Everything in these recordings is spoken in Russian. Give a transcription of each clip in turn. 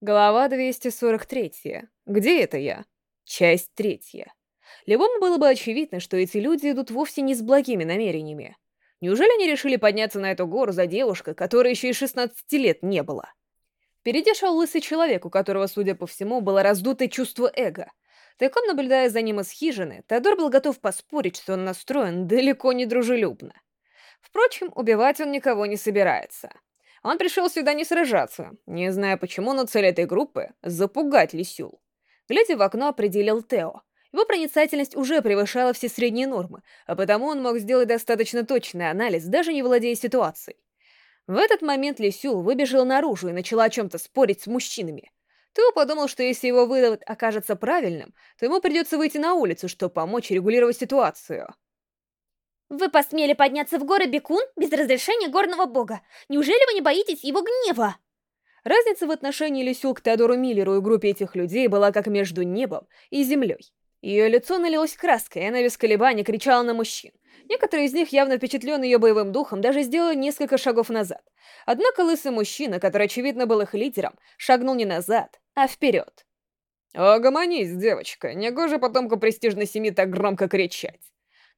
Глава 243. Где это я? Часть третья. Любому было бы очевидно, что эти люди идут вовсе не с благими намерениями. Неужели они решили подняться на эту гору за девушкой, которой еще и 16 лет не было? Впереди шел лысый человек, у которого, судя по всему, было раздутое чувство эго. Тайком наблюдая за ним из хижины, Теодор был готов поспорить, что он настроен далеко не дружелюбно. Впрочем, убивать он никого не собирается. Он пришел сюда не сражаться, не зная почему, но цель этой группы — запугать Лисюл. Глядя в окно, определил Тео. Его проницательность уже превышала все средние нормы, а потому он мог сделать достаточно точный анализ, даже не владея ситуацией. В этот момент Лисюл выбежала наружу и начала о чем-то спорить с мужчинами. Тео подумал, что если его вывод окажется правильным, то ему придется выйти на улицу, чтобы помочь регулировать ситуацию. Вы посмели подняться в горы Бекун без разрешения горного бога. Неужели вы не боитесь его гнева? Разница в отношении Лисюл к Теодору Миллеру и группе этих людей была как между небом и землей. Ее лицо налилось краской, и она без колебаний кричала на мужчин. Некоторые из них, явно впечатленные ее боевым духом, даже сделали несколько шагов назад. Однако лысый мужчина, который, очевидно, был их лидером, шагнул не назад, а вперед. «Огомонись, девочка, негоже потомку престижной семьи так громко кричать!»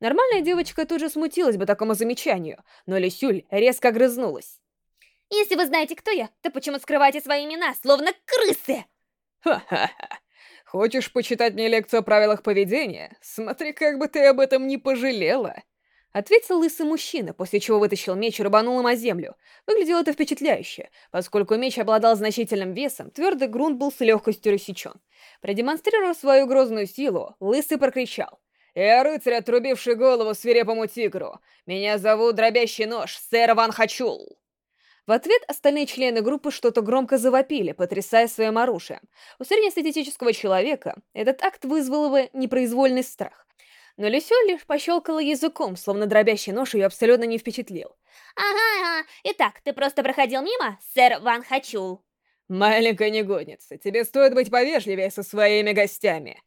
Нормальная девочка тут же смутилась бы такому замечанию, но Лисюль резко огрызнулась. «Если вы знаете, кто я, то почему скрываете свои имена, словно крысы?» «Ха-ха-ха! Хочешь почитать мне лекцию о правилах поведения? Смотри, как бы ты об этом не пожалела!» Ответил лысый мужчина, после чего вытащил меч и рубанул им о землю. Выглядело это впечатляюще. Поскольку меч обладал значительным весом, твердый грунт был с легкостью рассечен. Продемонстрировав свою грозную силу, лысый прокричал. «Я рыцарь, отрубивший голову свирепому тигру. Меня зовут Дробящий Нож, сэр Ван Хачул». В ответ остальные члены группы что-то громко завопили, потрясая своим оружием. У среднестатистического человека этот акт вызвал бы непроизвольный страх. Но Люсюль лишь пощелкала языком, словно дробящий нож ее абсолютно не впечатлил. «Ага, ага. Итак, ты просто проходил мимо, сэр Ван Хачул?» «Маленькая негодница, тебе стоит быть повежливее со своими гостями».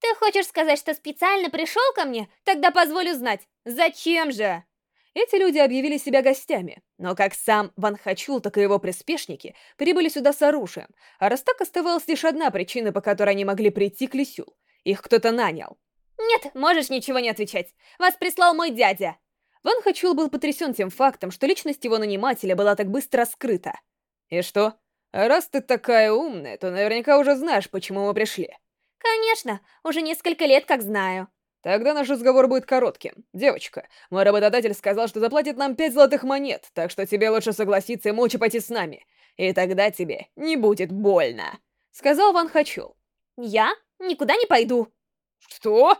«Ты хочешь сказать, что специально пришел ко мне? Тогда позволю знать. Зачем же?» Эти люди объявили себя гостями, но как сам Ван Хачул, так и его приспешники прибыли сюда с оружием, а раз так оставалась лишь одна причина, по которой они могли прийти к Лисюл. Их кто-то нанял. «Нет, можешь ничего не отвечать. Вас прислал мой дядя». Ван Хачул был потрясен тем фактом, что личность его нанимателя была так быстро раскрыта. «И что? Раз ты такая умная, то наверняка уже знаешь, почему мы пришли». «Конечно, уже несколько лет как знаю». «Тогда наш разговор будет коротким. Девочка, мой работодатель сказал, что заплатит нам пять золотых монет, так что тебе лучше согласиться и молча пойти с нами. И тогда тебе не будет больно», — сказал Ван Хачул. «Я никуда не пойду». «Что?»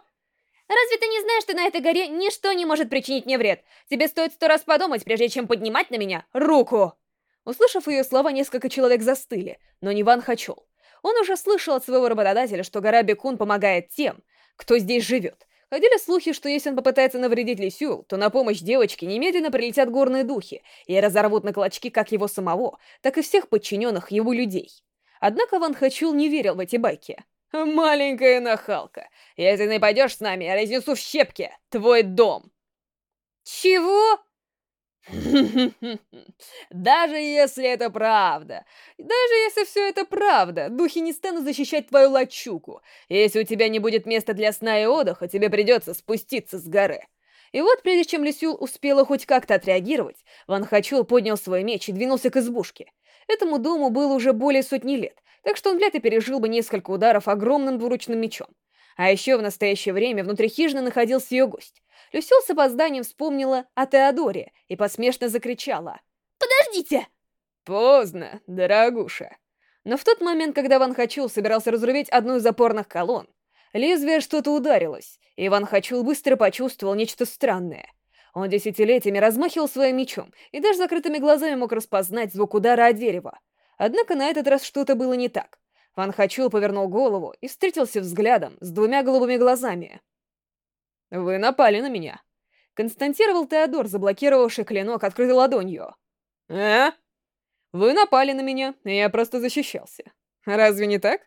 «Разве ты не знаешь, что на этой горе ничто не может причинить мне вред? Тебе стоит сто раз подумать, прежде чем поднимать на меня руку!» Услышав ее слова, несколько человек застыли, но не Ван Хачул. Он уже слышал от своего работодателя, что гора Бекун помогает тем, кто здесь живет. Ходили слухи, что если он попытается навредить Лисю, то на помощь девочке немедленно прилетят горные духи и разорвут на клочки как его самого, так и всех подчиненных его людей. Однако Ван Хачул не верил в эти байки. «Маленькая нахалка, если не пойдешь с нами, я разнесу в щепки твой дом!» «Чего?» Даже если это правда, даже если все это правда, духи не станут защищать твою лачугу. Если у тебя не будет места для сна и отдыха, тебе придется спуститься с горы. И вот, прежде чем Лисюл успела хоть как-то отреагировать, Ван Хачул поднял свой меч и двинулся к избушке. Этому дому было уже более сотни лет, так что он вряд ли пережил бы несколько ударов огромным двуручным мечом. А еще в настоящее время внутри хижины находился ее гость. Люсил с опозданием вспомнила о Теодоре и посмешно закричала. «Подождите!» «Поздно, дорогуша». Но в тот момент, когда Ван Хачул собирался разрубить одну из опорных колонн, лезвие что-то ударилось, и Ван Хачул быстро почувствовал нечто странное. Он десятилетиями размахивал своим мечом и даже закрытыми глазами мог распознать звук удара о дерево. Однако на этот раз что-то было не так. Ван Хачул повернул голову и встретился взглядом с двумя голубыми глазами. «Вы напали на меня», — констатировал Теодор, заблокировавший клинок открытой ладонью. «А? Вы напали на меня, и я просто защищался. Разве не так?»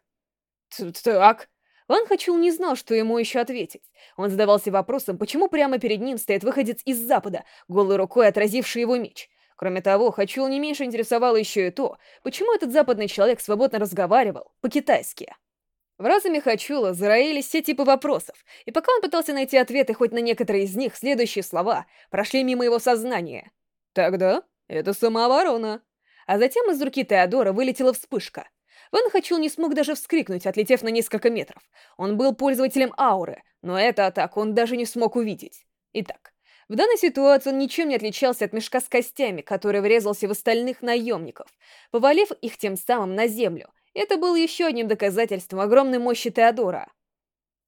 «Так...» Ван Хачул не знал, что ему еще ответить. Он задавался вопросом, почему прямо перед ним стоит выходец из запада, голой рукой отразивший его меч. Кроме того, Хачул не меньше интересовало еще и то, почему этот западный человек свободно разговаривал по-китайски. В разуме Хачула зароились все типы вопросов, и пока он пытался найти ответы хоть на некоторые из них, следующие слова прошли мимо его сознания. «Тогда это самооборона». А затем из руки Теодора вылетела вспышка. Ван Хачул не смог даже вскрикнуть, отлетев на несколько метров. Он был пользователем ауры, но эту атаку он даже не смог увидеть. Итак, в данной ситуации он ничем не отличался от мешка с костями, который врезался в остальных наемников, повалив их тем самым на землю — это было еще одним доказательством огромной мощи Теодора.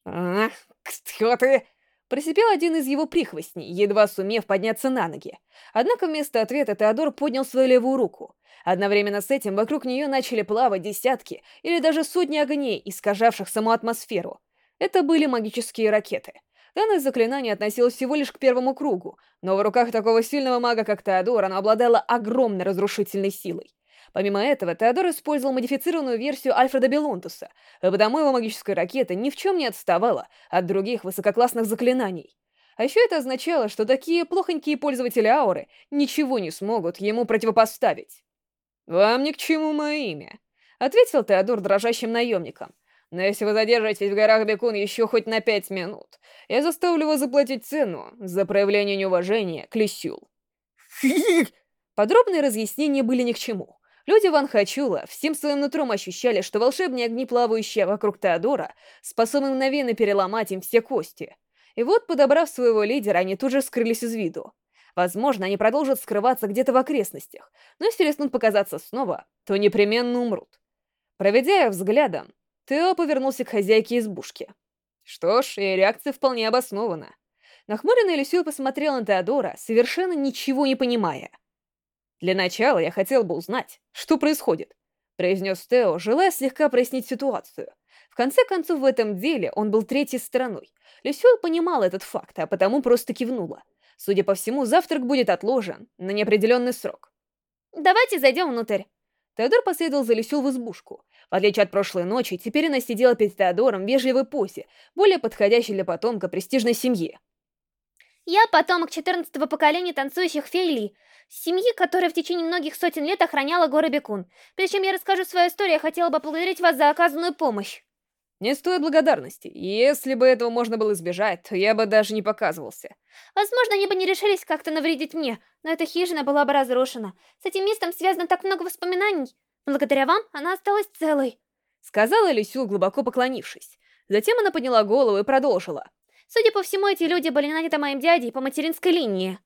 «Ах, кто ты?» Просипел один из его прихвостней, едва сумев подняться на ноги. Однако вместо ответа Теодор поднял свою левую руку. Одновременно с этим вокруг нее начали плавать десятки или даже сотни огней, искажавших саму атмосферу. Это были магические ракеты. Данное заклинание относилось всего лишь к первому кругу, но в руках такого сильного мага, как Теодор, оно обладало огромной разрушительной силой. Помимо этого, Теодор использовал модифицированную версию Альфреда Белунтуса, а потому его магическая ракета ни в чем не отставала от других высококлассных заклинаний. А еще это означало, что такие плохонькие пользователи ауры ничего не смогут ему противопоставить. «Вам ни к чему мое имя», — ответил Теодор дрожащим наемником. «Но если вы задержитесь в горах Бекун еще хоть на пять минут, я заставлю вас заплатить цену за проявление неуважения к Лисюл». Подробные разъяснения были ни к чему. Люди Ван Хачула всем своим нутром ощущали, что волшебные огни, плавающие вокруг Теодора, способны мгновенно переломать им все кости. И вот, подобрав своего лидера, они тут же скрылись из виду. Возможно, они продолжат скрываться где-то в окрестностях, но если рискнут показаться снова, то непременно умрут. Проведя их взглядом, Тео повернулся к хозяйке избушки. Что ж, и реакция вполне обоснована. Нахмуренный Люсюл посмотрел на Теодора, совершенно ничего не понимая — «Для начала я хотел бы узнать, что происходит», — произнес Тео, желая слегка прояснить ситуацию. В конце концов, в этом деле он был третьей стороной. Люсюэль понимала этот факт, а потому просто кивнула. Судя по всему, завтрак будет отложен на неопределенный срок. «Давайте зайдем внутрь». Теодор последовал за Люсюл в избушку. В отличие от прошлой ночи, теперь она сидела перед Теодором в вежливой позе, более подходящей для потомка престижной семьи. «Я потомок четырнадцатого поколения танцующих фейли, семьи, которая в течение многих сотен лет охраняла горы Бекун. Прежде чем я расскажу свою историю, я хотела бы поблагодарить вас за оказанную помощь. Не стоит благодарности. Если бы этого можно было избежать, то я бы даже не показывался. Возможно, они бы не решились как-то навредить мне, но эта хижина была бы разрушена. С этим местом связано так много воспоминаний. Благодаря вам она осталась целой. Сказала Люсюл, глубоко поклонившись. Затем она подняла голову и продолжила. Судя по всему, эти люди были наняты моим дядей по материнской линии.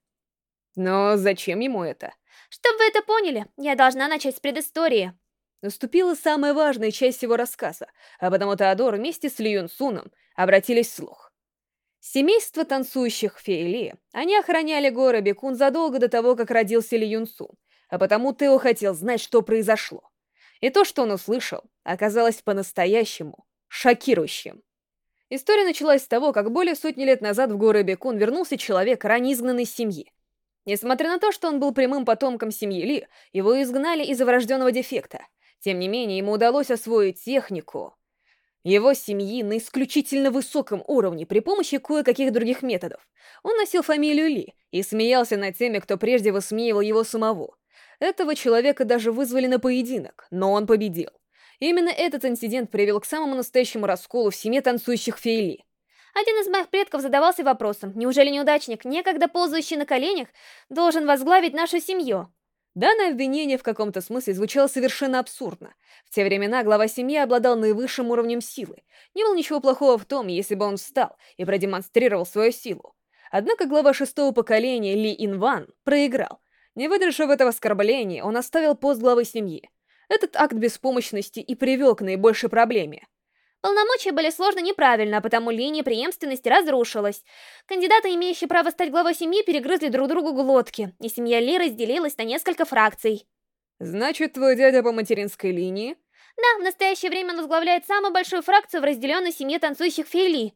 Но зачем ему это? Чтобы вы это поняли, я должна начать с предыстории. Наступила самая важная часть всего рассказа, а потому Теодор вместе с Ли Юн Суном обратились вслух. Семейство танцующих Фейли, они охраняли горы Бекун задолго до того, как родился Ли Юн Сун, а потому Тео хотел знать, что произошло. И то, что он услышал, оказалось по-настоящему шокирующим. История началась с того, как более сотни лет назад в горы Бекун вернулся человек, ранее изгнанный из семьи. Несмотря на то, что он был прямым потомком семьи Ли, его изгнали из-за врожденного дефекта. Тем не менее, ему удалось освоить технику его семьи на исключительно высоком уровне при помощи кое-каких других методов. Он носил фамилию Ли и смеялся над теми, кто прежде высмеивал его самого. Этого человека даже вызвали на поединок, но он победил. Именно этот инцидент привел к самому настоящему расколу в семье танцующих фейли. Один из моих предков задавался вопросом, неужели неудачник, некогда ползающий на коленях, должен возглавить нашу семью? Данное обвинение в каком-то смысле звучало совершенно абсурдно. В те времена глава семьи обладал наивысшим уровнем силы. Не было ничего плохого в том, если бы он встал и продемонстрировал свою силу. Однако глава шестого поколения Ли Инван проиграл. Не выдержав этого оскорбления, он оставил пост главы семьи. Этот акт беспомощности и привел к наибольшей проблеме. Полномочия были сложно неправильно, а потому линия преемственности разрушилась. Кандидаты, имеющие право стать главой семьи, перегрызли друг другу глотки, и семья Ли разделилась на несколько фракций. Значит, твой дядя по материнской линии? Да, в настоящее время он возглавляет самую большую фракцию в разделенной семье танцующих фейли.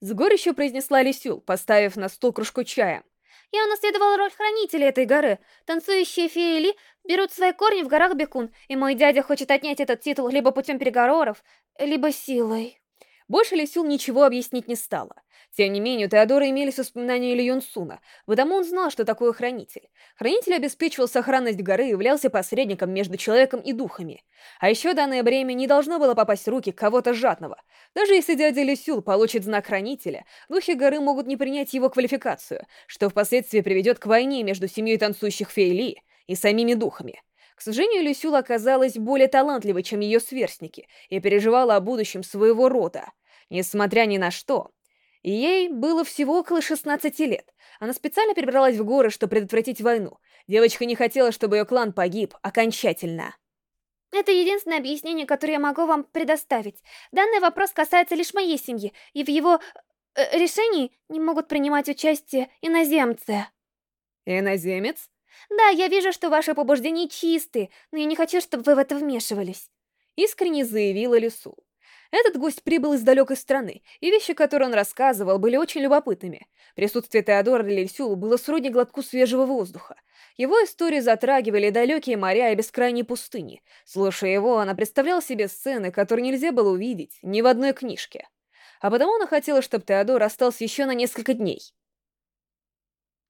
С горечью произнесла Лисюл, поставив на стол кружку чая. Я унаследовала роль хранителя этой горы. Танцующие феи Ли берут свои корни в горах Бекун, и мой дядя хочет отнять этот титул либо путем переговоров, либо силой. Больше Лисюл ничего объяснить не стала. Тем не менее, у Теодора имелись воспоминания Ли Юнсуна, потому он знал, что такое хранитель. Хранитель обеспечивал сохранность горы и являлся посредником между человеком и духами. А еще данное бремя не должно было попасть в руки кого-то жадного. Даже если дядя Лисюл получит знак хранителя, духи горы могут не принять его квалификацию, что впоследствии приведет к войне между семьей танцующих фей Ли и самими духами. К сожалению, Люсюла оказалась более талантливой, чем ее сверстники, и переживала о будущем своего рода. Несмотря ни на что, Ей было всего около 16 лет. Она специально перебралась в горы, чтобы предотвратить войну. Девочка не хотела, чтобы ее клан погиб окончательно. Это единственное объяснение, которое я могу вам предоставить. Данный вопрос касается лишь моей семьи, и в его э, решении не могут принимать участие иноземцы. Иноземец? Да, я вижу, что ваши побуждения чистые, но я не хочу, чтобы вы в это вмешивались. Искренне заявила Лису. Этот гость прибыл из далекой страны, и вещи, которые он рассказывал, были очень любопытными. Присутствие Теодора для Лильсюла было сродни глотку свежего воздуха. Его истории затрагивали далекие моря и бескрайние пустыни. Слушая его, она представляла себе сцены, которые нельзя было увидеть ни в одной книжке. А потому она хотела, чтобы Теодор остался еще на несколько дней.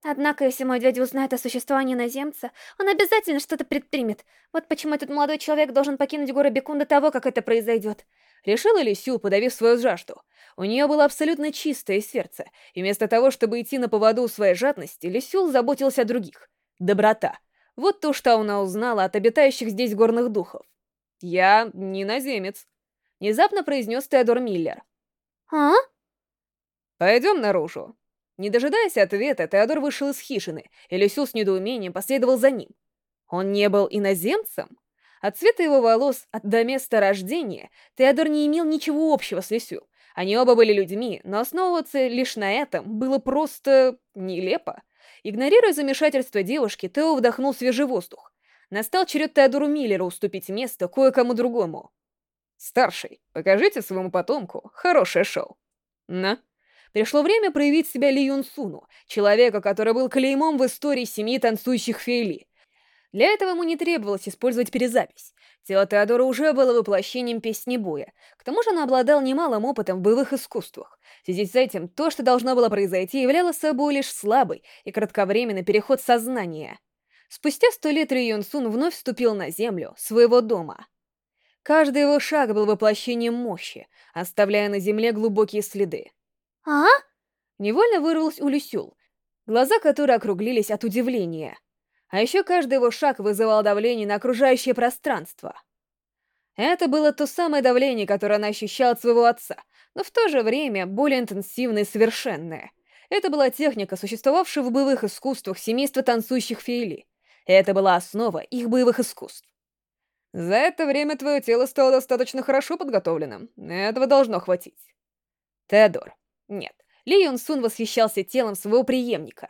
Однако, если мой дядя узнает о существовании наземца, он обязательно что-то предпримет. Вот почему этот молодой человек должен покинуть город Бекун до того, как это произойдет. Решила ли Сю, подавив свою жажду? У нее было абсолютно чистое сердце, и вместо того, чтобы идти на поводу у своей жадности, Лисюл заботился о других. Доброта. Вот то, что она узнала от обитающих здесь горных духов. «Я не наземец», — внезапно произнес Теодор Миллер. «А?» «Пойдем наружу». Не дожидаясь ответа, Теодор вышел из хижины, и Люсюл с недоумением последовал за ним. Он не был иноземцем? От цвета его волос от до места рождения Теодор не имел ничего общего с Лисю. Они оба были людьми, но основываться лишь на этом было просто... нелепо. Игнорируя замешательство девушки, Тео вдохнул свежий воздух. Настал черед Теодору Миллера уступить место кое-кому другому. «Старший, покажите своему потомку хорошее шоу». «На». Пришло время проявить себя Ли Юн Суну, человека, который был клеймом в истории семьи танцующих фейли. Для этого ему не требовалось использовать перезапись. Тело Теодора уже было воплощением песни боя. К тому же он обладал немалым опытом в боевых искусствах. В связи с этим, то, что должно было произойти, являло собой лишь слабый и кратковременный переход сознания. Спустя сто лет Ри Юн Сун вновь вступил на землю своего дома. Каждый его шаг был воплощением мощи, оставляя на земле глубокие следы. «А?» Невольно вырвалась у Люсюл, глаза которой округлились от удивления. А еще каждый его шаг вызывал давление на окружающее пространство. Это было то самое давление, которое она ощущала от своего отца, но в то же время более интенсивное и совершенное. Это была техника, существовавшая в боевых искусствах семейства танцующих фейли. Это была основа их боевых искусств. За это время твое тело стало достаточно хорошо подготовленным. Этого должно хватить. Теодор. Нет. Ли Юн Сун восхищался телом своего преемника.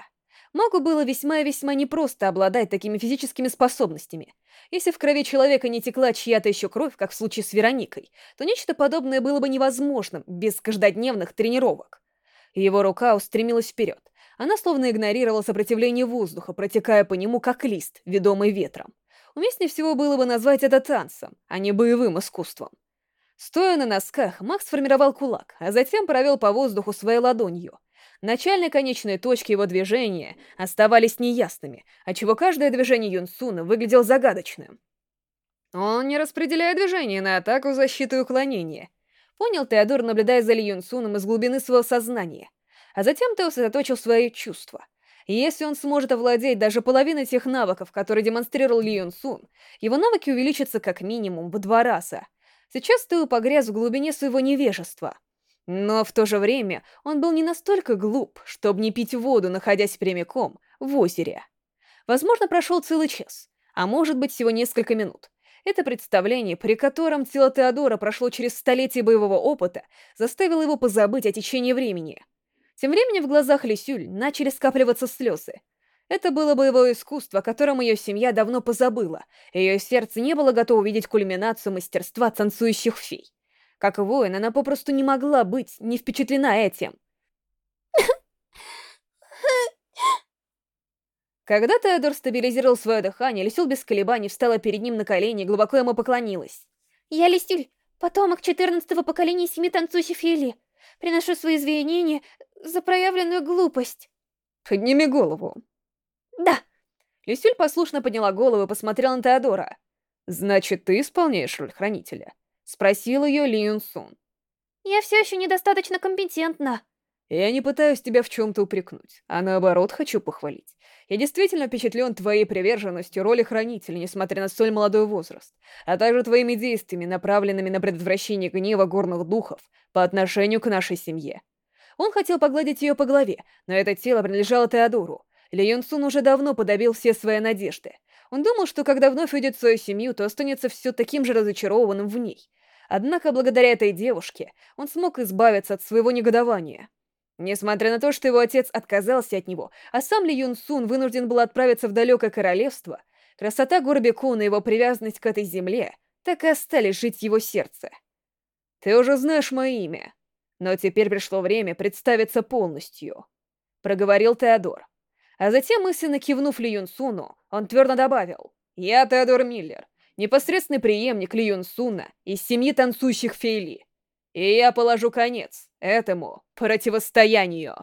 Магу было весьма и весьма непросто обладать такими физическими способностями. Если в крови человека не текла чья-то еще кровь, как в случае с Вероникой, то нечто подобное было бы невозможным без каждодневных тренировок. Его рука устремилась вперед. Она словно игнорировала сопротивление воздуха, протекая по нему как лист, ведомый ветром. Уместнее всего было бы назвать это танцем, а не боевым искусством. Стоя на носках, Макс сформировал кулак, а затем провел по воздуху своей ладонью. Начальные конечные точки его движения оставались неясными, отчего каждое движение Юнсуна выглядело загадочным. Он не распределяет движения на атаку, защиту и уклонение. Понял Теодор, наблюдая за Ли Юнсуном из глубины своего сознания. А затем Тео сосредоточил свои чувства. И если он сможет овладеть даже половиной тех навыков, которые демонстрировал Ли Юнсун, его навыки увеличатся как минимум в два раза. Сейчас Тео погряз в глубине своего невежества — но в то же время он был не настолько глуп, чтобы не пить воду, находясь прямиком в озере. Возможно, прошел целый час, а может быть всего несколько минут. Это представление, при котором тело Теодора прошло через столетие боевого опыта, заставило его позабыть о течении времени. Тем временем в глазах Лисюль начали скапливаться слезы. Это было боевое искусство, о котором ее семья давно позабыла, ее сердце не было готово увидеть кульминацию мастерства танцующих фей. Как воин, она попросту не могла быть не впечатлена этим. Когда Теодор стабилизировал свое дыхание, Лисюль без колебаний встала перед ним на колени и глубоко ему поклонилась. «Я Лисюль, Потомок 14-го поколения семьи танцующих Фейли. Приношу свои извинения за проявленную глупость. Подними голову. Да. Люсюль послушно подняла голову и посмотрела на Теодора. «Значит, ты исполняешь роль хранителя?» Спросил ее Ли Юн Сун. «Я все еще недостаточно компетентна». «Я не пытаюсь тебя в чем-то упрекнуть, а наоборот хочу похвалить. Я действительно впечатлен твоей приверженностью роли хранителя, несмотря на столь молодой возраст, а также твоими действиями, направленными на предотвращение гнева горных духов по отношению к нашей семье». Он хотел погладить ее по голове, но это тело принадлежало Теодору. Ли Юн Сун уже давно подавил все свои надежды. Он думал, что когда вновь в свою семью, то останется все таким же разочарованным в ней. Однако, благодаря этой девушке, он смог избавиться от своего негодования. Несмотря на то, что его отец отказался от него, а сам Ли Юн Сун вынужден был отправиться в далекое королевство, красота Горбекуна и его привязанность к этой земле так и остались жить его сердце. «Ты уже знаешь мое имя, но теперь пришло время представиться полностью», — проговорил Теодор. А затем, мысленно кивнув Ли Юн Суну, он твердо добавил, «Я Теодор Миллер, непосредственный преемник Ли Юн Суна из семьи танцующих Фейли, и я положу конец этому противостоянию».